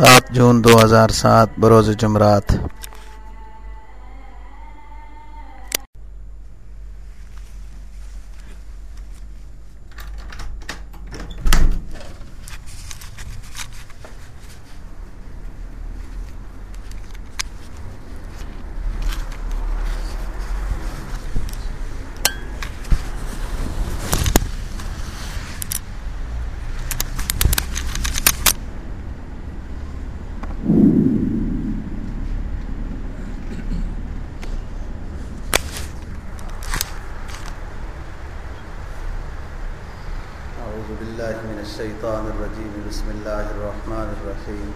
سات جون دو ہزار سات بروز جمعرات۔ أعوذ بالله من الشيطان الرجيم. بسم الله الرحمن الرحيم.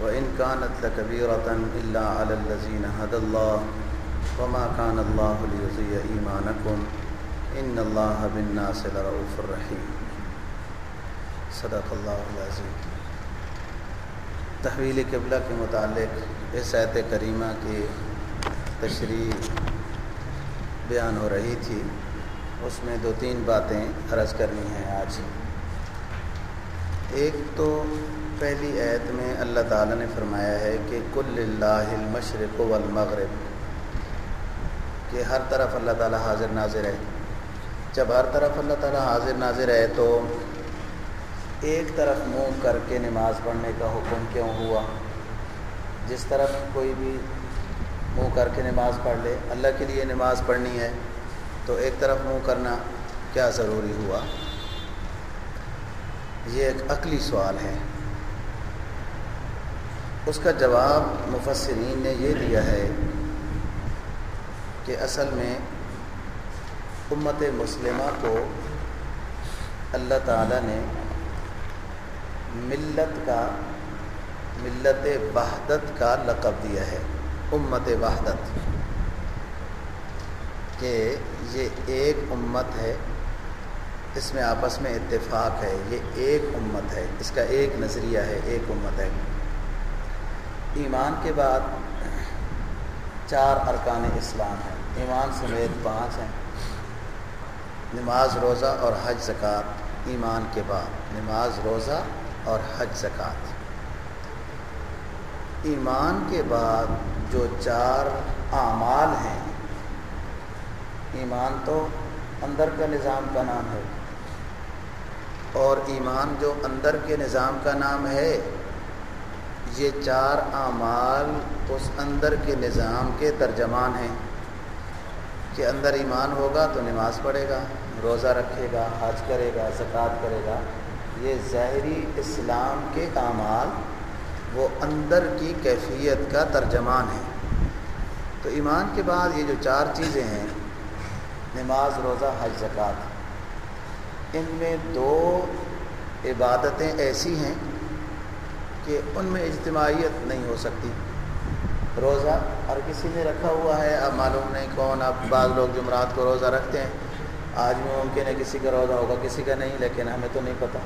وإن كانت لكبيرة إلا على الذين هدى الله، وما كان الله ليضيع إيمانكم. إن الله بالناس لرؤوف رحيم. صدق الله العظيم. تحویل قبلہ کے متعلق اس آیت کریمہ کی تشریح بیان ہو رہی تھی۔ اس میں دو تین باتیں عرض کرنی ہیں آج۔ ایک تو پہلی آیت میں اللہ تعالیٰ نے فرمایا ہے کہ کل اللہ المشرق والمغرب، کہ ہر طرف اللہ تعالیٰ حاضر ناظر ہے۔ جب ہر طرف اللہ تعالیٰ حاضر ناظر ہے تو ایک طرف منہ کر کے نماز پڑھنے کا حکم کیوں ہوا؟ جس طرف کوئی بھی منہ کر کے نماز پڑھ لے، اللہ کے لیے نماز پڑھنی ہے۔ تو ایک طرف منہ کرنا کیا ضروری ہوا؟ یہ ایک عقلی سوال ہے۔ اس کا جواب مفسرین نے یہ دیا ہے کہ اصل میں امت مسلمہ کو اللہ تعالیٰ نے ملت کا، ملت وحدت کا لقب دیا ہے۔ امت وحدت۔ کہ یہ ایک امت ہے، اس میں آپس میں اتفاق ہے، یہ ایک امت ہے، اس کا ایک نظریہ ہے، ایک امت ہے۔ ایمان کے بعد چار ارکان اسلام ہیں۔ ایمان سمیت پانچ ہیں۔ نماز، روزہ اور حج، زکوٰۃ۔ ایمان کے بعد نماز، روزہ اور حج، زکوٰۃ۔ ایمان کے بعد جو چار اعمال ہیں ایمان تو اندر کا نظام کا نام ہے۔ اور ایمان جو اندر کے نظام کا نام ہے، یہ چار اعمال اس اندر کے نظام کے ترجمان ہیں۔ کہ اندر ایمان ہوگا تو نماز پڑھے گا، روزہ رکھے گا، حج کرے گا، زکوٰۃ کرے گا۔ یہ ظاہری اسلام کے اعمال وہ اندر کی کیفیت کا ترجمان ہے تو ایمان کے بعد یہ جو چار چیزیں ہیں نماز، روزہ، حج، زکوٰۃ۔ ان میں دو عبادتیں ایسی ہیں کہ ان میں اجتماعیت نہیں ہو سکتی۔ روزہ ہر کسی نے رکھا ہوا ہے۔ اب معلوم نہیں کون، اب بعض لوگ جمعرات کو روزہ رکھتے ہیں۔ آج بھی ممکن ہے کسی کا روزہ ہوگا، کسی کا نہیں، لیکن ہمیں تو نہیں پتہ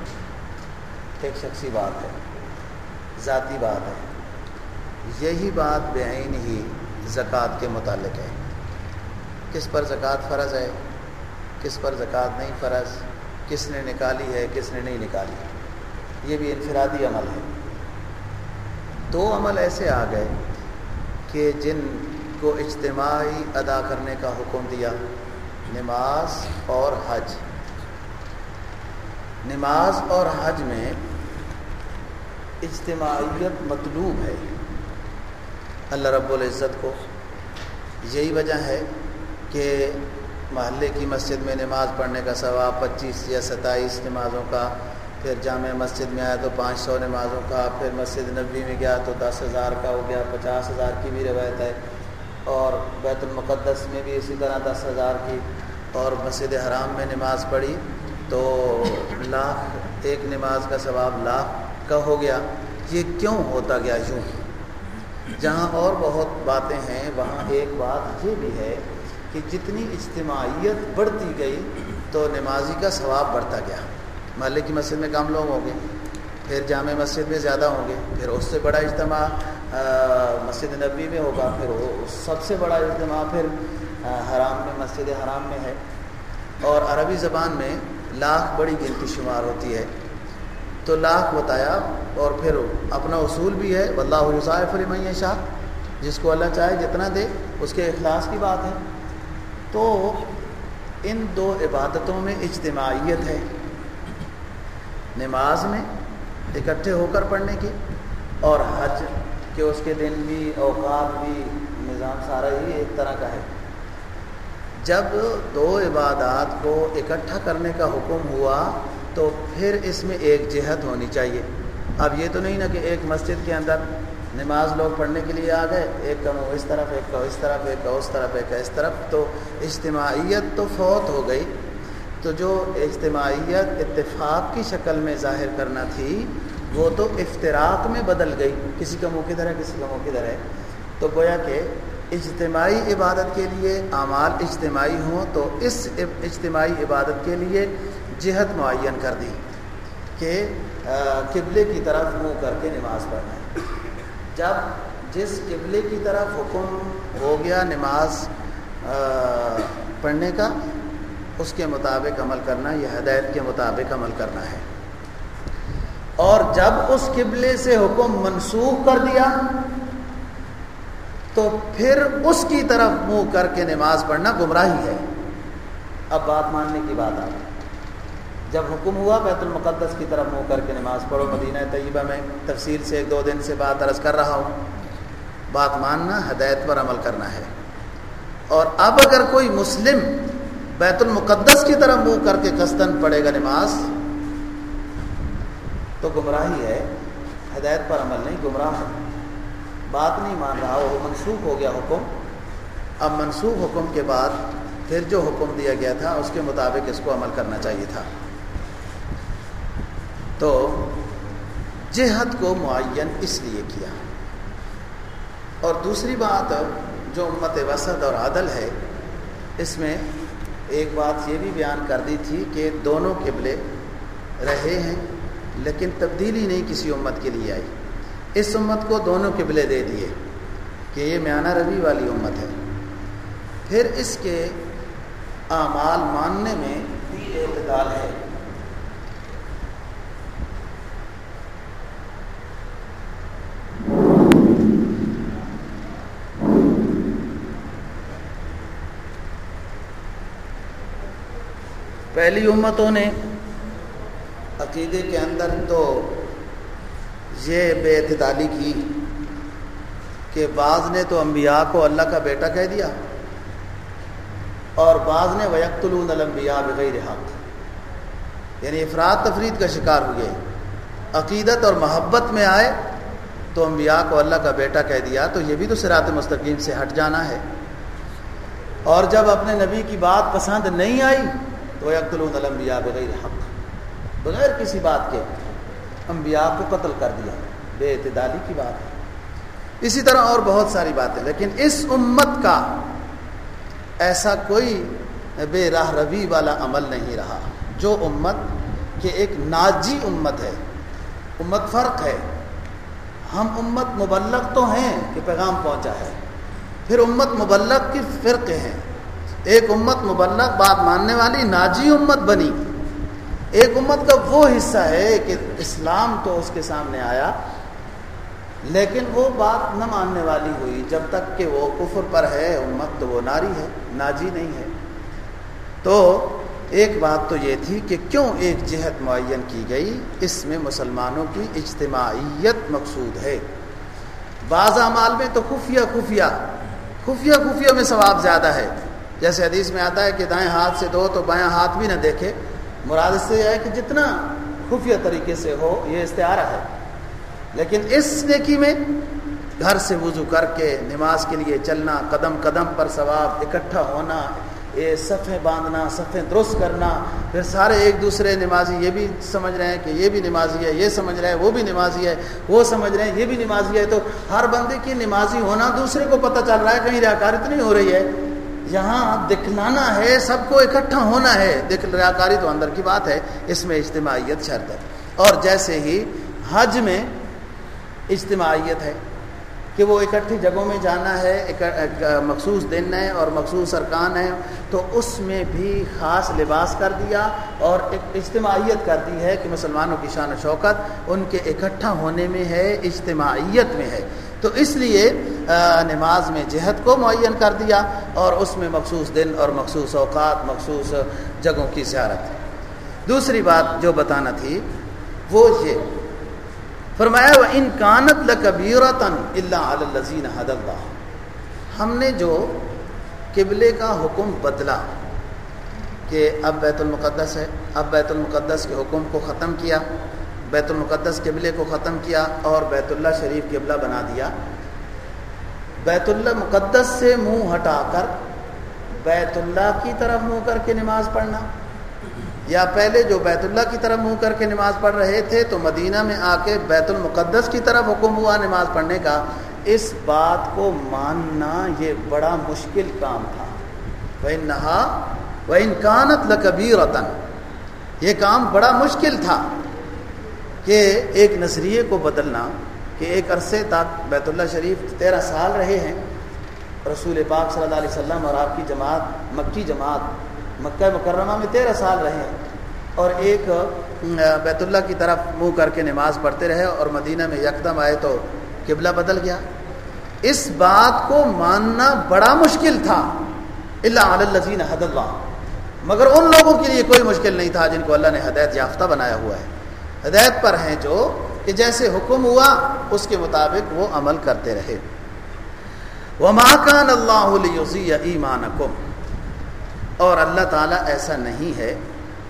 ایک شخصی بات ہے، ذاتی بات ہے۔ یہی بات بعین ہی زکوٰۃ کے متعلق ہے۔ کس پر زکوٰۃ فرض ہے، کس پر زکوٰۃ نہیں فرض، کس نے نکالی ہے، کس نے نہیں نکالی یہ بھی انفرادی عمل ہے۔ دو عمل ایسے آ گئے کہ جن کو اجتماعی ادا کرنے کا حکم دیا، نماز اور حج۔ نماز اور حج میں اجتماعیت مطلوب ہے۔ اللہ رب العزت کو یہی وجہ ہے کہ محلے کی مسجد میں نماز پڑھنے کا ثواب پچیس یا ستائیس نمازوں کا، پھر جامع مسجد میں آیا تو پانچ سو نمازوں کا، پھر مسجد نبی میں گیا تو دس ہزار کا ہو گیا، پچاس ہزار کی بھی روایت ہے، اور بیت المقدس میں بھی اسی طرح دس ہزار کی، اور مسجد حرام میں نماز پڑھی تو لاکھ، ایک نماز کا ثواب لاکھ کا ہو گیا۔ یہ کیوں ہوتا گیا یوں؟ جہاں اور بہت باتیں ہیں، وہاں ایک بات یہ بھی ہے کہ جتنی اجتماعیت بڑھتی گئی تو نمازی کا ثواب بڑھتا گیا۔ محلے کی مسجد میں کم لوگ ہوں گے، پھر جامع مسجد میں زیادہ ہوں گے، پھر اس سے بڑا اجتماع مسجد نبی میں ہوگا، پھر وہ سب سے بڑا اجتماع پھر حرام میں، مسجد حرام میں ہے۔ اور عربی زبان میں لاکھ بڑی گنتی شمار ہوتی ہے۔ تو لاکھ بتایا، اور پھر اپنا اصول بھی ہے، واللہ حسائف فلم شاہ جس کو اللہ چاہے جتنا دے، اس کے اخلاص کی بات ہے۔ تو ان دو عبادتوں میں اجتماعیت ہے۔ نماز میں اکٹھے ہو کر پڑھنے کی اور حج کہ اس کے دن بھی، اوقات بھی، نظام سارا ہی ایک طرح کا ہے۔ جب دو عبادات کو اکٹھا کرنے کا حکم ہوا تو پھر اس میں ایک جہت ہونی چاہیے۔ اب یہ تو نہیں نا کہ ایک مسجد کے اندر نماز لوگ پڑھنے کے لیے آ گئے، ایک کا اس طرف، ایک کا اس طرف، ایک کا اس طرف، ایک کا اس طرف، تو اجتماعیت تو فوت ہو گئی۔ تو جو اجتماعیت اتفاق کی شکل میں ظاہر کرنا تھی، وہ تو افطراک میں بدل گئی۔ کسی کا منہ کدھر ہے، کسی کا منہ کدھر ہے۔ تو گویا کہ اجتماعی عبادت کے لیے اعمال اجتماعی ہوں، تو اس اجتماعی عبادت کے لیے جہت معین کر دی کہ قبلے کی طرف منہ کر کے نماز پڑھنا ہے۔ جب جس قبلے کی طرف حکم ہو گیا نماز پڑھنے کا، اس کے مطابق عمل کرنا، یہ ہدایت کے مطابق عمل کرنا ہے۔ اور جب اس قبلے سے حکم منسوخ کر دیا، تو پھر اس کی طرف منہ کر کے نماز پڑھنا گمراہی ہے۔ اب بات ماننے کی بات آ جب حکم ہوا بیت المقدس کی طرف منہ کر کے نماز پڑھو، مدینہ طیبہ میں تفصیل سے ایک دو دن سے بات عرض کر رہا ہوں۔ بات ماننا، ہدایت پر عمل کرنا ہے۔ اور اب اگر کوئی مسلم بیت المقدس کی طرف منہ کر کے قصدن پڑے گا نماز، تو گمراہی ہے۔ ہدایت پر عمل نہیں، گمراہ ہے۔ بات نہیں مان رہا، وہ منسوخ ہو گیا حکم۔ اب منسوخ حکم کے بعد پھر جو حکم دیا گیا تھا، اس کے مطابق اس کو عمل کرنا چاہیے تھا۔ تو جہت کو معین اس لیے کیا۔ اور دوسری بات جو امت وسط اور عدل ہے، اس میں ایک بات یہ بھی بیان کر دی تھی کہ دونوں قبلے رہے ہیں، لیکن تبدیلی نہیں کسی امت کے لیے آئی۔ اس امت کو دونوں قبلے دے دیے کہ یہ میانہ روی والی امت ہے۔ پھر اس کے اعمال ماننے میں بھی اعتدال ہے۔ پہلی امتوں نے عقیدے کے اندر تو یہ بے اعتدالی کی کہ بعض نے تو انبیاء کو اللہ کا بیٹا کہہ دیا اور بعض نے ویکت الانبیاء بغیر حق۔ یعنی افراد تفرید کا شکار ہوئے۔ عقیدت اور محبت میں آئے تو انبیاء کو اللہ کا بیٹا کہہ دیا۔ تو یہ بھی تو سرات مستقیم سے ہٹ جانا ہے۔ اور جب اپنے نبی کی بات پسند نہیں آئی تو الانبیاء بغیر حق۔ بغیر کسی بات کے انبیاء کو قتل کر دیا۔ بے اعتدالی کی بات ہے۔ اسی طرح اور بہت ساری باتیں۔ لیکن اس امت کا ایسا کوئی بے راہ روی والا عمل نہیں رہا۔ جو امت کہ ایک ناجی امت ہے، امت فرق ہے۔ ہم امت مبلغ تو ہیں کہ پیغام پہنچا ہے۔ پھر امت مبلغ کی فرق ہیں۔ ایک امت مبلغ بات ماننے والی ناجی امت بنی۔ ایک امت کا وہ حصہ ہے کہ اسلام تو اس کے سامنے آیا، لیکن وہ بات نہ ماننے والی ہوئی۔ جب تک کہ وہ کفر پر ہے، امت تو وہ ناری ہے، ناجی نہیں ہے۔ تو ایک بات تو یہ تھی کہ کیوں ایک جہت معین کی گئی؟ اس میں مسلمانوں کی اجتماعیت مقصود ہے۔ بعض اعمال میں تو خفیہ خفیہ خفیہ خفیہ میں ثواب زیادہ ہے۔ جیسے حدیث میں آتا ہے کہ دائیں ہاتھ سے دو تو بائیں ہاتھ بھی نہ دیکھے۔ مراد اس سے یہ ہے کہ جتنا خفیہ طریقے سے ہو، یہ استعارہ ہے۔ لیکن اس نیکی میں گھر سے وضو کر کے، نماز کے لیے چلنا، قدم قدم پر ثواب، اکٹھا ہونا، یہ صفیں باندھنا صفیں درست کرنا، پھر سارے ایک دوسرے نمازی، یہ بھی سمجھ رہے ہیں کہ یہ بھی نمازی ہے، یہ سمجھ رہے ہیں، وہ بھی نمازی ہے، وہ سمجھ رہے ہیں، یہ بھی نمازی ہے۔ تو ہر بندے کی نمازی ہونا دوسرے کو پتہ چل رہا ہے، کہیں ریاکار نہیں ہو رہی ہے۔ یہاں دکھلانا ہے، سب کو اکٹھا ہونا ہے۔ دکھ ریاکاری تو اندر کی بات ہے، اس میں اجتماعیت شرط ہے۔ اور جیسے ہی حج میں اجتماعیت ہے کہ وہ اکٹھی جگہوں میں جانا ہے مخصوص دن ہے اور مخصوص ارکان ہے تو اس میں بھی خاص لباس کر دیا اور ایک اجتماعیت کر دی ہے کہ مسلمانوں کی شان و شوکت ان کے اکٹھا ہونے میں ہے، اجتماعیت میں ہے۔ تو اس لیے نماز میں جہد کو معین کر دیا اور اس میں مخصوص دن اور مخصوص اوقات، مخصوص جگہوں کی زیارت دوسری بات جو بتانا تھی، وہ یہ، فرمایا وہ ان کانت اللہ الزین حد اللہ۔ ہم نے جو قبلے کا حکم بدلا کہ اب بیت المقدس ہے، اب بیت المقدس کے حکم کو ختم کیا بیت المقدس قبلے کو ختم کیا اور بیت اللہ شریف قبلہ بنا دیا۔ بیت اللہ مقدس سے منہ ہٹا کر بیت اللہ کی طرف منہ کر کے نماز پڑھنا۔ یا پہلے جو بیت اللہ کی طرف منہ کر کے نماز پڑھ رہے تھے تو مدینہ میں آ کے بیت المقدس کی طرف حکم ہوا نماز پڑھنے کا۔ اس بات کو ماننا یہ بڑا مشکل کام تھا۔ وہ نہا وہ انکانت لکبیر وطن یہ کام بڑا مشکل تھا۔ کہ ایک نظریے کو بدلنا کہ ایک عرصے تک بیت اللہ شریف تیرہ سال رہے ہیں، رسول پاک صلی اللہ علیہ وسلم اور آپ کی جماعت، مکی جماعت، مکہ مکرمہ میں تیرہ سال رہے ہیں۔ اور ایک بیت اللہ کی طرف منہ کر کے نماز پڑھتے رہے اور مدینہ میں یکدم آئے تو قبلہ بدل گیا۔ اس بات کو ماننا بڑا مشکل تھا۔ اللہ علیہ حد اللہ۔ مگر ان لوگوں کے لیے کوئی مشکل نہیں تھا جن کو اللہ نے ہدایت یافتہ بنایا ہوا ہے۔ ہدایت پر ہیں جو کہ جیسے حکم ہوا، اس کے مطابق وہ عمل کرتے رہے۔ وہ ماکان اللہ ایمان اور اللہ تعالیٰ ایسا نہیں ہے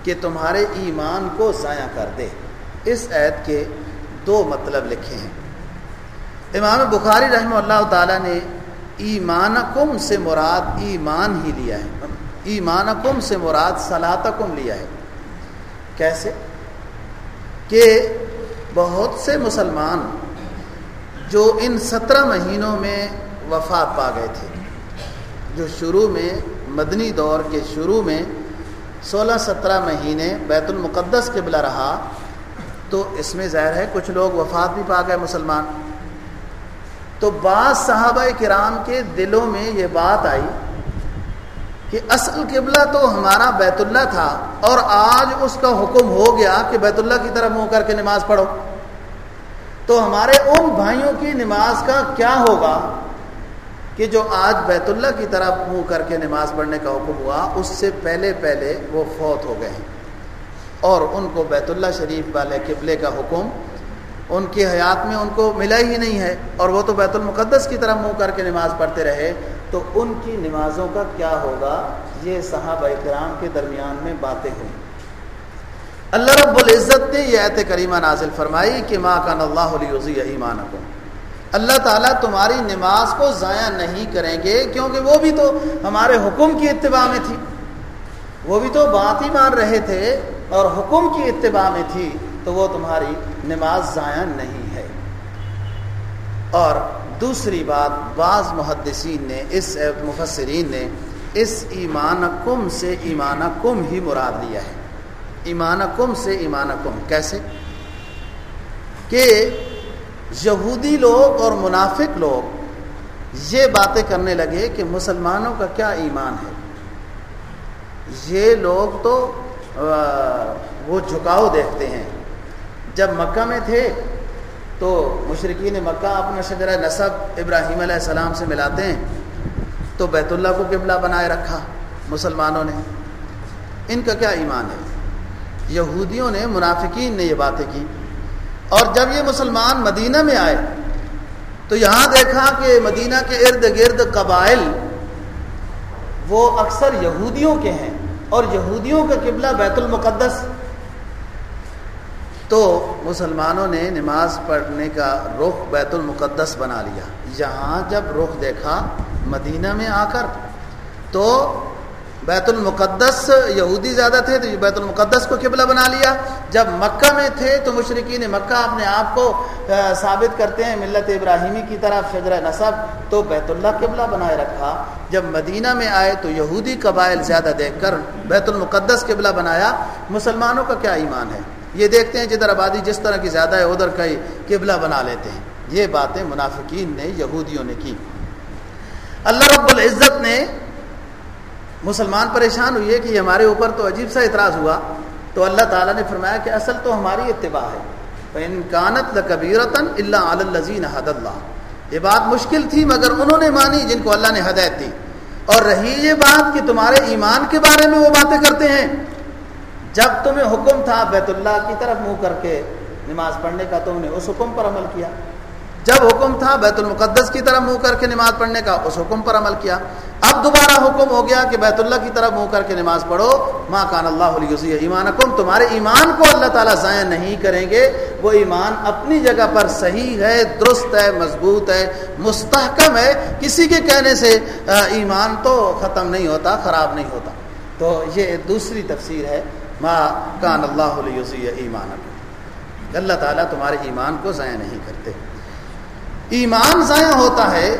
کہ تمہارے ایمان کو ضائع کر دے۔ اس عید کے دو مطلب لکھے ہیں۔ امام بخاری رحمہ اللہ تعالیٰ نے ایمان کم سے مراد ایمان ہی لیا ہے۔ ایمان کم سے مراد صلاحتکم لیا ہے۔ کیسے؟ کہ بہت سے مسلمان جو ان سترہ مہینوں میں وفات پا گئے تھے، جو شروع میں مدنی دور کے شروع میں سولہ سترہ مہینے بیت المقدس کے بلا رہا، تو اس میں ظاہر ہے کچھ لوگ وفات بھی پا گئے مسلمان۔ تو بعض صحابہ کرام کے دلوں میں یہ بات آئی کہ اصل قبلہ تو ہمارا بیت اللہ تھا اور آج اس کا حکم ہو گیا کہ بیت اللہ کی طرف منہ کر کے نماز پڑھو۔ تو ہمارے ان بھائیوں کی نماز کا کیا ہوگا کہ جو آج بیت اللہ کی طرف منہ کر کے نماز پڑھنے کا حکم ہوا، اس سے پہلے پہلے وہ فوت ہو گئے ہیں۔ اور ان کو بیت اللہ شریف والے قبلے کا حکم ان کی حیات میں ان کو ملا ہی نہیں ہے اور وہ تو بیت المقدس کی طرف منہ کر کے نماز پڑھتے رہے۔ تو ان کی نمازوں کا کیا ہوگا؟ یہ صحابہ کرام کے درمیان میں باتیں ہوئیں۔ اللہ رب العزت نے یہ ایت کریمہ نازل فرمائی کہ ماں کا اللہ علیہ ایمان کو اللہ تعالیٰ تمہاری نماز کو ضائع نہیں کریں گے کیونکہ وہ بھی تو ہمارے حکم کی اتباع میں تھی۔ وہ بھی تو بات ہی مان رہے تھے اور حکم کی اتباع میں تھی تو وہ تمہاری نماز ضائع نہیں ہے۔ اور دوسری بات بعض محدثین نے، اس مفسرین نے، اس ایمان کم سے ایمان کم ہی مراد لیا ہے۔ ایمان کم سے ایمان کم کیسے؟ کہ یہودی لوگ اور منافق لوگ یہ باتیں کرنے لگے کہ مسلمانوں کا کیا ایمان ہے۔ یہ لوگ تو وہ جھکاؤ دیکھتے ہیں۔ جب مکہ میں تھے تو مشرقین مکہ اپنا شجرہ نصب ابراہیم علیہ السلام سے ملاتے ہیں۔ تو بیت اللہ کو قبلہ بنائے رکھا مسلمانوں نے۔ ان کا کیا ایمان ہے؟ یہودیوں نے، منافقین نے یہ باتیں کی۔ اور جب یہ مسلمان مدینہ میں آئے، تو یہاں دیکھا کہ مدینہ کے ارد گرد قبائل وہ اکثر یہودیوں کے ہیں۔ اور یہودیوں کا قبلہ بیت المقدس تو مسلمانوں نے نماز پڑھنے کا رخ بیت المقدس بنا لیا۔ یہاں جب رخ دیکھا مدینہ میں آ کر، تو بیت المقدس یہودی زیادہ تھے تو بیت المقدس کو قبلہ بنا لیا۔ جب مکہ میں تھے تو مشرقین مکہ اپنے آپ کو ثابت کرتے ہیں ملت ابراہیمی کی طرف شجر نصب، تو بیت اللہ قبلہ بنائے رکھا۔ جب مدینہ میں آئے تو یہودی قبائل زیادہ دیکھ کر بیت المقدس قبلہ بنایا۔ مسلمانوں کا کیا ایمان ہے؟ یہ دیکھتے ہیں جدھر آبادی جس طرح کی زیادہ ہے، ادھر کئی قبلہ بنا لیتے ہیں۔ یہ باتیں منافقین نے، یہودیوں نے کی۔ اللہ رب العزت نے مسلمان پریشان ہوئی ہے کہ یہ ہمارے اوپر تو عجیب سا اعتراض ہوا۔ تو اللہ تعالیٰ نے فرمایا کہ اصل تو ہماری اتباع ہے۔ انکانت کبیرتاً اللہ الزین حد اللہ۔ یہ بات مشکل تھی، مگر انہوں نے مانی، جن کو اللہ نے ہدایت دی۔ اور رہی یہ بات کہ تمہارے ایمان کے بارے میں وہ باتیں کرتے ہیں۔ جب تمہیں حکم تھا بیت اللہ کی طرف منہ کر کے نماز پڑھنے کا تم نے اس حکم پر عمل کیا۔ جب حکم تھا بیت المقدس کی طرف منہ کر کے نماز پڑھنے کا اس حکم پر عمل کیا۔ اب دوبارہ حکم ہو گیا کہ بیت اللہ کی طرف منہ کر کے نماز پڑھو۔ ماں کان اللہ علیہ ایمان حکم تمہارے ایمان کو اللہ تعالیٰ ضائع نہیں کریں گے۔ وہ ایمان اپنی جگہ پر صحیح ہے، درست ہے، مضبوط ہے، مستحکم ہے۔ کسی کے کہنے سے ایمان تو ختم نہیں ہوتا، خراب نہیں ہوتا۔ تو یہ دوسری تفسیر ہے۔ ماں کان اللہ علیہ ایمان اللہ تعالیٰ تمہارے ایمان کو ضائع نہیں کرتے۔ ایمان ضائع ہوتا ہے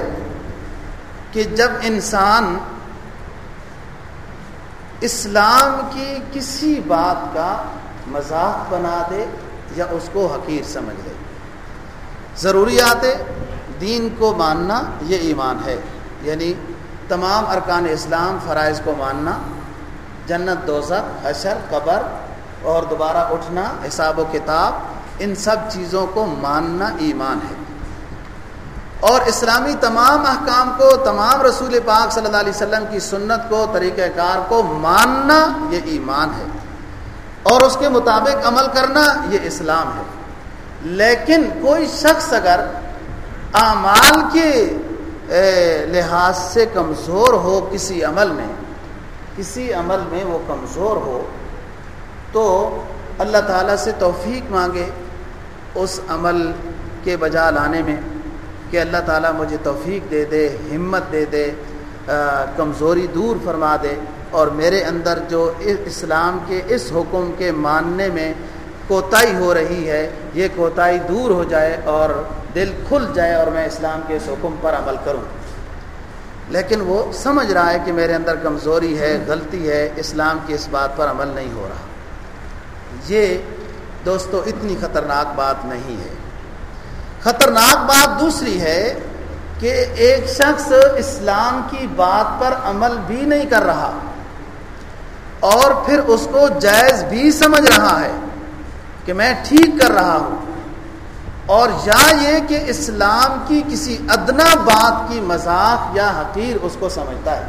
کہ جب انسان اسلام کی کسی بات کا مذاق بنا دے یا اس کو حقیر سمجھ لے۔ ضروریات دین کو ماننا یہ ایمان ہے۔ یعنی تمام ارکان اسلام فرائض کو ماننا جنت، دوزخ، حشر، قبر اور دوبارہ اٹھنا، حساب و کتاب، ان سب چیزوں کو ماننا ایمان ہے۔ اور اسلامی تمام احکام کو، تمام رسول پاک صلی اللہ علیہ وسلم کی سنت کو، طریقہ کار کو ماننا یہ ایمان ہے۔ اور اس کے مطابق عمل کرنا یہ اسلام ہے۔ لیکن کوئی شخص اگر اعمال کے لحاظ سے کمزور ہو کسی عمل میں کسی عمل میں وہ کمزور ہو، تو اللہ تعالیٰ سے توفیق مانگے اس عمل کے بجا لانے میں کہ اللہ تعالیٰ مجھے توفیق دے دے، ہمت دے دے کمزوری دور فرما دے اور میرے اندر جو اسلام کے، اس حکم کے ماننے میں کوتاہی ہو رہی ہے، یہ کوتاہی دور ہو جائے اور دل کھل جائے اور میں اسلام کے اس حکم پر عمل کروں۔ لیکن وہ سمجھ رہا ہے کہ میرے اندر کمزوری ہے، غلطی ہے، اسلام کی اس بات پر عمل نہیں ہو رہا۔ یہ دوستو، اتنی خطرناک بات نہیں ہے۔ خطرناک بات دوسری ہے کہ ایک شخص اسلام کی بات پر عمل بھی نہیں کر رہا اور پھر اس کو جائز بھی سمجھ رہا ہے کہ میں ٹھیک کر رہا ہوں۔ اور یا یہ کہ اسلام کی کسی ادنا بات کی مذاق یا حقیر اس کو سمجھتا ہے۔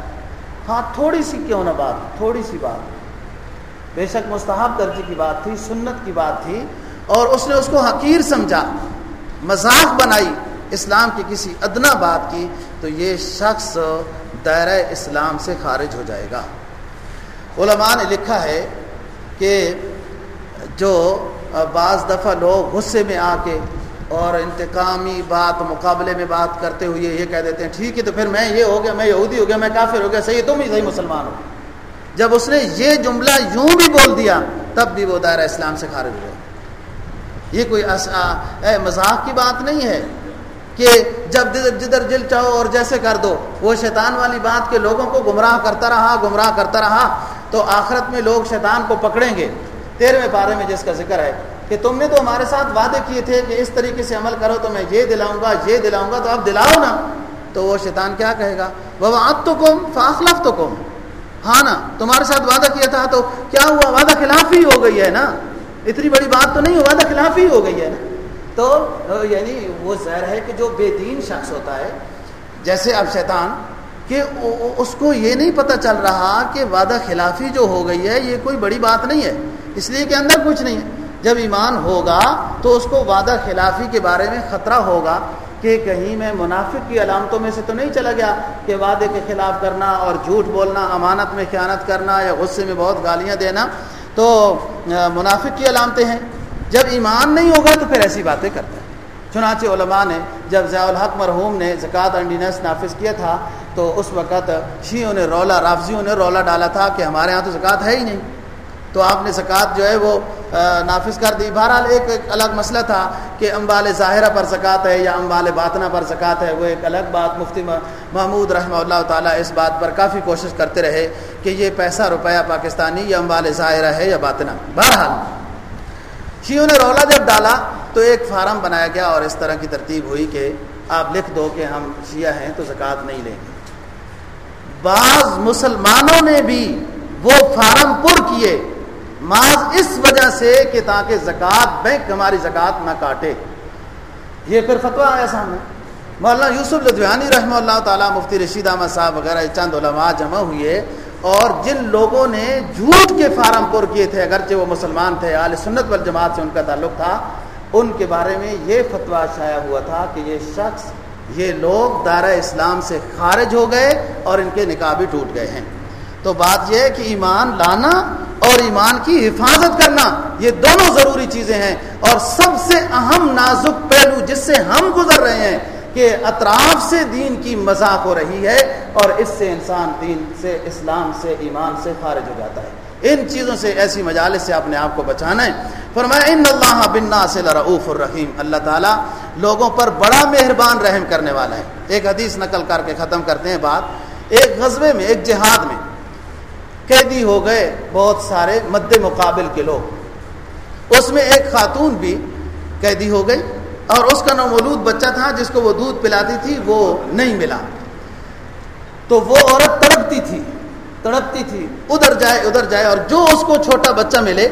ہاں تھوڑی سی کیوں نہ بات، تھوڑی سی بات۔ بے شک مستحب درجے کی بات تھی، سنت کی بات تھی، اور اس نے اس کو حقیر سمجھا، مذاق بنائی، اسلام کی کسی ادنا بات کی، تو یہ شخص دائرہ اسلام سے خارج ہو جائے گا۔ علماء نے لکھا ہے کہ جو بعض دفعہ لوگ غصے میں آ کے اور انتقامی بات مقابلے میں بات کرتے ہوئے یہ کہہ دیتے ہیں، ٹھیک ہے تو پھر میں یہ ہو گیا، میں یہودی ہو گیا، میں کافر ہو گیا، صحیح تم ہی صحیح مسلمان ہو۔ جب اس نے یہ جملہ یوں بھی بول دیا، تب بھی وہ دائرہ اسلام سے خارج ہو گیا یہ کوئی مذاق کی بات نہیں ہے کہ جب جدھر جل چاہو اور جیسے کر دو، وہ شیطان والی بات کہ لوگوں کو گمراہ کرتا رہا، گمراہ کرتا رہا، تو آخرت میں لوگ شیطان کو پکڑیں گے۔ تیرہویں پارے میں جس کا ذکر ہے کہ تم نے تو ہمارے ساتھ وعدے کیے تھے کہ اس طریقے سے عمل کرو تو میں یہ دلاؤں گا، یہ دلاؤں گا، تو اب دلاؤ نا۔ تو وہ شیطان کیا کہے گا؟ وہ آت تو کم فاخلف تو کم ہاں نا، تمہارے ساتھ وعدہ کیا تھا تو کیا ہوا؟ وعدہ خلاف ہی ہو گئی ہے نا۔ اتنی بڑی بات تو نہیں ہوا تھا خلاف ہی ہو گئی ہے نا۔ تو یعنی وہ زہر ہے کہ جو بے دین شخص ہوتا ہے، جیسے اب شیطان کہ اس کو یہ نہیں پتہ چل رہا کہ وعدہ خلافی جو ہو گئی ہے، یہ کوئی بڑی بات نہیں ہے۔ اس لیے کہ اندر کچھ نہیں ہے۔ جب ایمان ہوگا تو اس کو وعدہ خلافی کے بارے میں خطرہ ہوگا کہ کہیں میں منافق کی علامتوں میں سے تو نہیں چلا گیا کہ وعدے کے خلاف کرنا اور جھوٹ بولنا، امانت میں خیانت کرنا یا غصے میں بہت گالیاں دینا، تو منافق کی علامتیں ہیں۔ جب ایمان نہیں ہوگا تو پھر ایسی باتیں کرتے ہیں۔ چنانچہ علماء نے جب ضیاء الحق مرحوم نے زکوٰۃ انڈینس نافذ کیا تھا، تو اس وقت شیعوں نے رولا، رافضیوں نے رولا ڈالا تھا کہ ہمارے ہاں تو زکوٰۃ ہے ہی نہیں۔ تو آپ نے زکوٰۃ جو ہے وہ نافذ کر دی۔ بہرحال ایک ایک الگ مسئلہ تھا کہ امبال ظاہرہ پر زکوٰۃ ہے یا امبال باطنہ پر زکوٰۃ ہے، وہ ایک الگ بات۔ مفتی محمود رحمہ اللہ تعالیٰ اس بات پر کافی کوشش کرتے رہے کہ یہ پیسہ روپیہ پاکستانی یا امبال ظاہرہ ہے یا باطنہ۔ بہرحال، شیوں نے رولا جب ڈالا تو ایک فارم بنایا گیا اور اس طرح کی ترتیب ہوئی کہ آپ لکھ دو کہ ہم شیعہ ہیں تو زکوٰۃ نہیں لیں گے۔ بعض مسلمانوں نے بھی وہ فارم پر کیے معاذ اس وجہ سے کہ تاکہ زکوٰۃ بینک ہماری زکوٰۃ نہ کاٹے۔ یہ پھر فتویٰ آیا سامنے۔ مولانا یوسف لدھیانی رحمہ اللہ تعالیٰ، مفتی رشید احمد صاحب وغیرہ چند علماء جمع ہوئے اور جن لوگوں نے جھوٹ کے فارم پر کیے تھے، اگرچہ وہ مسلمان تھے عال سنت والجماعت سے ان کا تعلق تھا، ان کے بارے میں یہ فتویٰ شائع ہوا تھا کہ یہ شخص، یہ لوگ دائرہ اسلام سے خارج ہو گئے اور ان کے نکاح بھی ٹوٹ گئے ہیں۔ تو بات یہ ہے کہ ایمان لانا اور ایمان کی حفاظت کرنا، یہ دونوں ضروری چیزیں ہیں۔ اور سب سے اہم نازک پہلو جس سے ہم گزر رہے ہیں، کہ اطراف سے دین کی مذاق ہو رہی ہے اور اس سے انسان دین سے، اسلام سے، ایمان سے خارج ہو جاتا ہے۔ ان چیزوں سے، ایسی مجالس سے اپنے آپ کو بچانا ہے۔ فرمایا، ان اللہ بننا سے رعوف الرحیم اللہ تعالیٰ لوگوں پر بڑا مہربان رحم کرنے والا ہے۔ ایک حدیث نقل کر کے ختم کرتے ہیں بات۔ ایک غزبے میں، ایک جہاد میں قیدی ہو گئے بہت سارے مد مقابل کے لوگ۔ اس میں ایک خاتون بھی قیدی ہو گئی اور اس کا نومولود بچہ تھا جس کو وہ دودھ پلاتی تھی، وہ نہیں ملا۔ تو وہ عورت تڑپتی تھی تڑپتی تھی۔ ادھر جائے ادھر جائے اور جو اس کو چھوٹا بچہ ملے،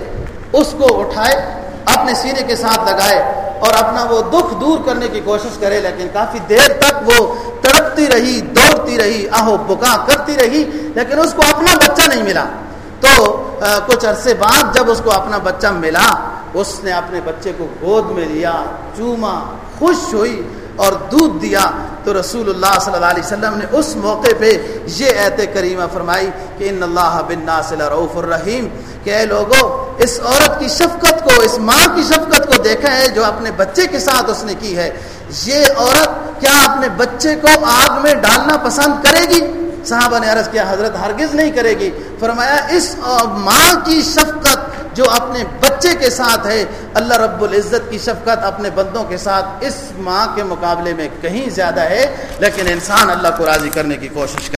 اس کو اٹھائے، اپنے سینے کے ساتھ لگائے۔ اور اپنا وہ دکھ دور کرنے کی کوشش کرے، لیکن کافی دیر تک وہ تڑپتی رہی، دوڑتی رہی، آہو بکا کرتی رہی، لیکن اس کو اپنا بچہ نہیں ملا۔ تو کچھ عرصے بعد جب اس کو اپنا بچہ ملا، اس نے اپنے بچے کو گود میں لیا، چوما، خوش ہوئی۔ اور دودھ دیا تو رسول اللہ صلی اللہ علیہ وسلم نے اس موقع پہ یہ ایت کریمہ فرمائی کہ ان اللہ بن رعف الرحیم، کہ اے لوگوں اس عورت کی شفقت کو، اس ماں کی شفقت کو دیکھا ہے جو اپنے بچے کے ساتھ اس نے کی ہے۔ یہ عورت کیا اپنے بچے کو آگ میں ڈالنا پسند کرے گی؟ صحابہ نے عرض کیا، حضرت ہرگز نہیں کرے گی۔ فرمایا، اس ماں کی شفقت جو اپنے بچے کے ساتھ ہے، اللہ رب العزت کی شفقت اپنے بندوں کے ساتھ اس ماں کے مقابلے میں کہیں زیادہ ہے، لیکن انسان اللہ کو راضی کرنے کی کوشش کرے۔